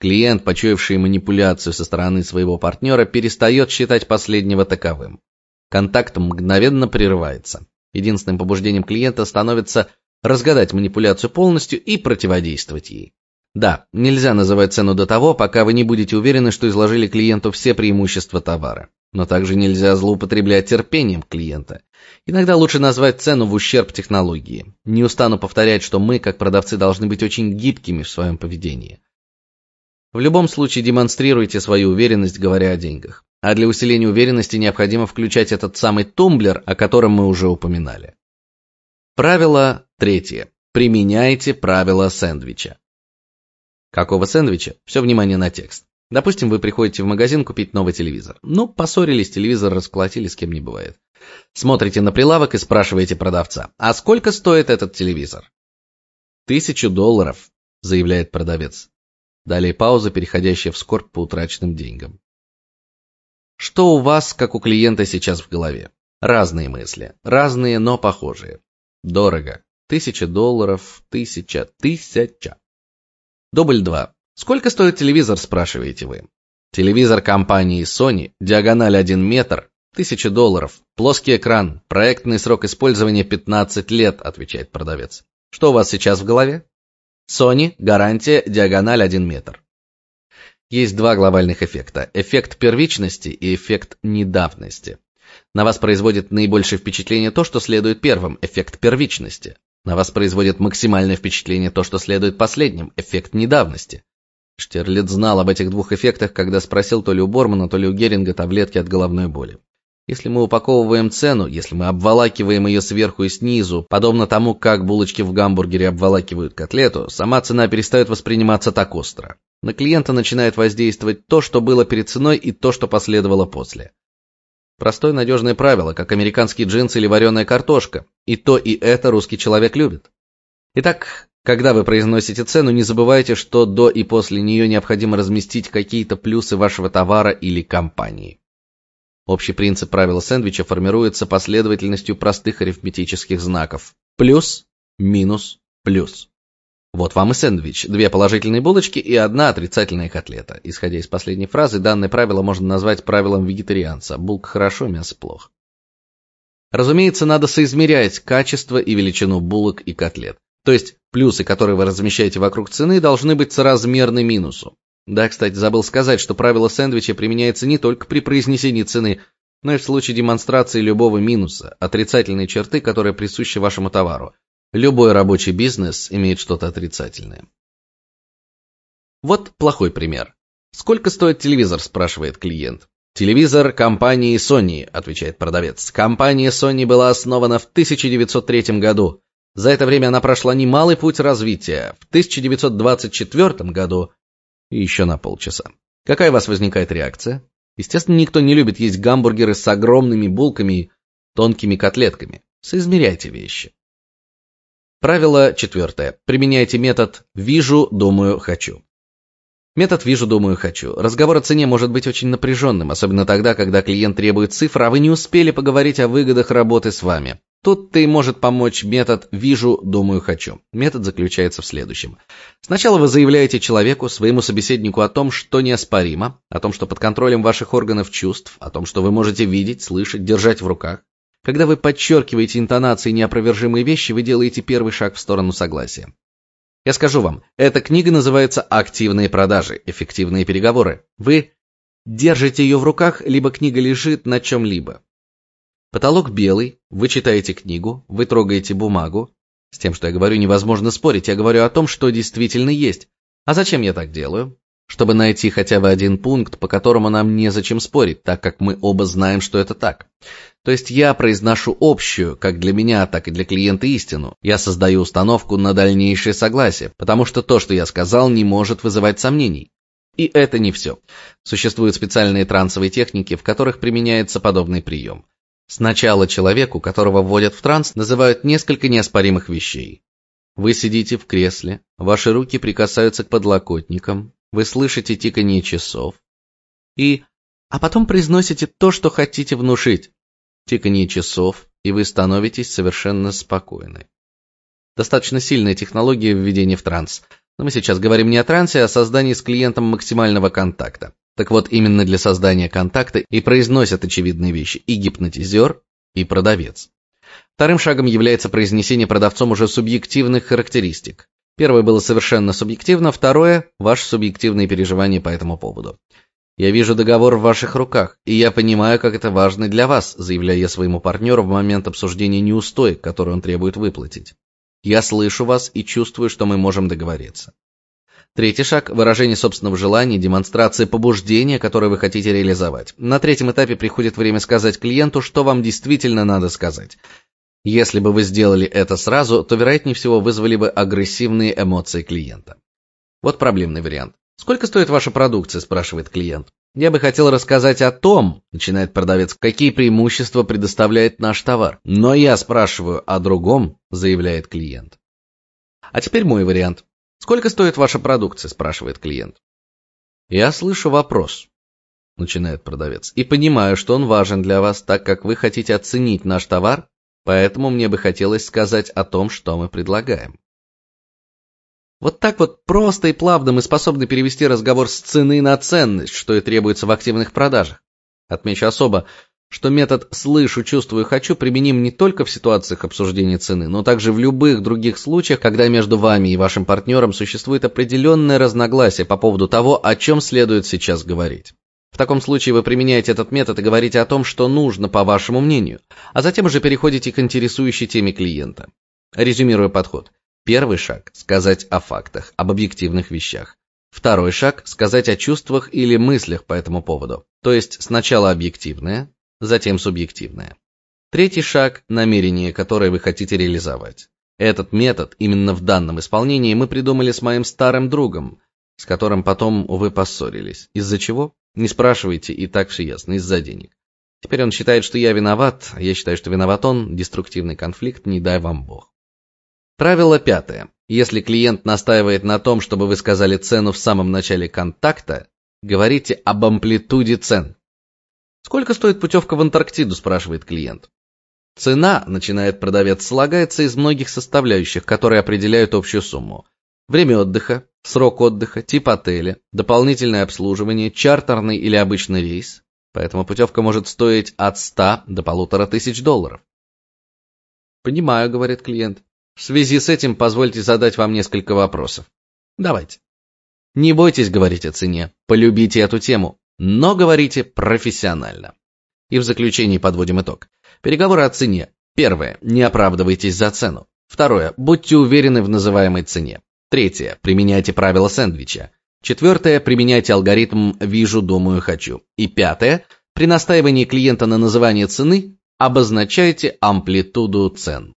Клиент, почуявший манипуляцию со стороны своего партнера, перестает считать последнего таковым. Контакт мгновенно прерывается. Единственным побуждением клиента становится разгадать манипуляцию полностью и противодействовать ей. Да, нельзя называть цену до того, пока вы не будете уверены, что изложили клиенту все преимущества товара. Но также нельзя злоупотреблять терпением клиента. Иногда лучше назвать цену в ущерб технологии. Не устану повторять, что мы, как продавцы, должны быть очень гибкими в своем поведении. В любом случае демонстрируйте свою уверенность, говоря о деньгах. А для усиления уверенности необходимо включать этот самый тумблер, о котором мы уже упоминали. Правило третье. Применяйте правило сэндвича. Какого сэндвича? Все внимание на текст. Допустим, вы приходите в магазин купить новый телевизор. Ну, поссорились, телевизор расколотили, с кем не бывает. Смотрите на прилавок и спрашиваете продавца, а сколько стоит этот телевизор? Тысячу долларов, заявляет продавец. Далее пауза, переходящая в скорбь по утраченным деньгам. Что у вас, как у клиента, сейчас в голове? Разные мысли, разные, но похожие. Дорого. Тысяча долларов, тысяча, тысяча. Дубль два. Сколько стоит телевизор, спрашиваете вы? Телевизор компании Sony, диагональ 1 метр, тысяча долларов, плоский экран, проектный срок использования 15 лет, отвечает продавец. Что у вас сейчас в голове? Sony, гарантия, диагональ 1 метр. Есть два глобальных эффекта: эффект первичности и эффект недавности. На вас производит наибольшее впечатление то, что следует первым, эффект первичности. На вас производит максимальное впечатление то, что следует последним, эффект недавности. Штирлиц знал об этих двух эффектах, когда спросил то ли у Бормана, то ли у Геринга таблетки от головной боли. Если мы упаковываем цену, если мы обволакиваем ее сверху и снизу, подобно тому, как булочки в гамбургере обволакивают котлету, сама цена перестает восприниматься так остро. На клиента начинает воздействовать то, что было перед ценой, и то, что последовало после. Простое надежное правило, как американские джинсы или вареная картошка. И то, и это русский человек любит. Итак, когда вы произносите цену, не забывайте, что до и после нее необходимо разместить какие-то плюсы вашего товара или компании. Общий принцип правила сэндвича формируется последовательностью простых арифметических знаков: плюс, минус, плюс. Вот вам и сэндвич. Две положительные булочки и одна отрицательная котлета. Исходя из последней фразы, данное правило можно назвать правилом вегетарианца. Булка хорошо, мясо плохо. Разумеется, надо соизмерять качество и величину булок и котлет. То есть плюсы, которые вы размещаете вокруг цены, должны быть соразмерны минусу. Да, кстати, забыл сказать, что правило сэндвича применяется не только при произнесении цены, но и в случае демонстрации любого минуса, отрицательной черты, которая присуща вашему товару. Любой рабочий бизнес имеет что-то отрицательное. Вот плохой пример. Сколько стоит телевизор, спрашивает клиент. Телевизор компании Sony, отвечает продавец. Компания Sony была основана в 1903 году. За это время она прошла немалый путь развития. В 1924 году и еще на полчаса. Какая у вас возникает реакция? Естественно, никто не любит есть гамбургеры с огромными булками и тонкими котлетками. Соизмеряйте вещи. Правило четвертое. Применяйте метод «вижу, думаю, хочу». Метод «вижу, думаю, хочу». Разговор о цене может быть очень напряженным, особенно тогда, когда клиент требует цифр, а вы не успели поговорить о выгодах работы с вами. Тут-то и может помочь метод «вижу, думаю, хочу». Метод заключается в следующем. Сначала вы заявляете человеку, своему собеседнику о том, что неоспоримо, о том, что под контролем ваших органов чувств, о том, что вы можете видеть, слышать, держать в руках. Когда вы подчеркиваете интонацией неопровержимые вещи, вы делаете первый шаг в сторону согласия. Я скажу вам, эта книга называется «Активные продажи. Эффективные переговоры». Вы держите ее в руках, либо книга лежит на чем-либо. Потолок белый, вы читаете книгу, вы трогаете бумагу. С тем, что я говорю, невозможно спорить. Я говорю о том, что действительно есть. А зачем я так делаю? Чтобы найти хотя бы один пункт, по которому нам незачем спорить, так как мы оба знаем, что это так. То есть я произношу общую, как для меня, так и для клиента истину. Я создаю установку на дальнейшее согласие, потому что то, что я сказал, не может вызывать сомнений. И это не все. Существуют специальные трансовые техники, в которых применяется подобный прием. Сначала человеку, которого вводят в транс, называют несколько неоспоримых вещей. Вы сидите в кресле, ваши руки прикасаются к подлокотникам, вы слышите тиканье часов и а потом произносите то, что хотите внушить тиканье часов, и вы становитесь совершенно спокойны. Достаточно сильная технология введения в транс. Но мы сейчас говорим не о трансе, а о создании с клиентом максимального контакта. Так вот, именно для создания контакта и произносят очевидные вещи и гипнотизер, и продавец. Вторым шагом является произнесение продавцом уже субъективных характеристик. Первое было совершенно субъективно, второе ваше субъективные переживания по этому поводу. Я вижу договор в ваших руках, и я понимаю, как это важно для вас, заявляю я своему партнеру в момент обсуждения неустоек, которые он требует выплатить. Я слышу вас и чувствую, что мы можем договориться. Третий шаг выражение собственного желания, демонстрация побуждения, которое вы хотите реализовать. На третьем этапе приходит время сказать клиенту, что вам действительно надо сказать. Если бы вы сделали это сразу, то вероятнее всего вызвали бы агрессивные эмоции клиента. Вот проблемный вариант. Сколько стоит ваша продукция, спрашивает клиент. Я бы хотел рассказать о том, начинает продавец, какие преимущества предоставляет наш товар. Но я спрашиваю о другом, заявляет клиент. А теперь мой вариант. Сколько стоит ваша продукция, спрашивает клиент. Я слышу вопрос, начинает продавец, и понимаю, что он важен для вас, так как вы хотите оценить наш товар, поэтому мне бы хотелось сказать о том, что мы предлагаем. Вот так вот просто и плавно мы способны перевести разговор с цены на ценность, что и требуется в активных продажах. Отмечу особо, что метод «слышу, чувствую, хочу» применим не только в ситуациях обсуждения цены, но также в любых других случаях, когда между вами и вашим партнером существует определенное разногласие по поводу того, о чем следует сейчас говорить. В таком случае вы применяете этот метод и говорите о том, что нужно, по вашему мнению, а затем уже переходите к интересующей теме клиента. Резюмируя подход. Первый шаг сказать о фактах, об объективных вещах. Второй шаг сказать о чувствах или мыслях по этому поводу. То есть сначала объективное, затем субъективное. Третий шаг намерение, которое вы хотите реализовать. Этот метод именно в данном исполнении мы придумали с моим старым другом, с которым потом увы поссорились. Из-за чего? Не спрашивайте, и так все ясно, из-за денег. Теперь он считает, что я виноват, а я считаю, что виноват он. Деструктивный конфликт, не дай вам бог. Правило пятое. Если клиент настаивает на том, чтобы вы сказали цену в самом начале контакта, говорите об амплитуде цен. Сколько стоит путевка в Антарктиду, спрашивает клиент. Цена, начинает продавец, слагается из многих составляющих, которые определяют общую сумму. Время отдыха, срок отдыха, тип отеля, дополнительное обслуживание, чартерный или обычный рейс. Поэтому путевка может стоить от 100 до полутора тысяч долларов. Понимаю, говорит клиент. В связи с этим позвольте задать вам несколько вопросов. Давайте. Не бойтесь говорить о цене, полюбите эту тему, но говорите профессионально. И в заключении подводим итог. Переговоры о цене. Первое. Не оправдывайтесь за цену. Второе. Будьте уверены в называемой цене. Третье. Применяйте правила сэндвича. Четвертое. Применяйте алгоритм «вижу, думаю, хочу». И пятое. При настаивании клиента на называние цены обозначайте амплитуду цен.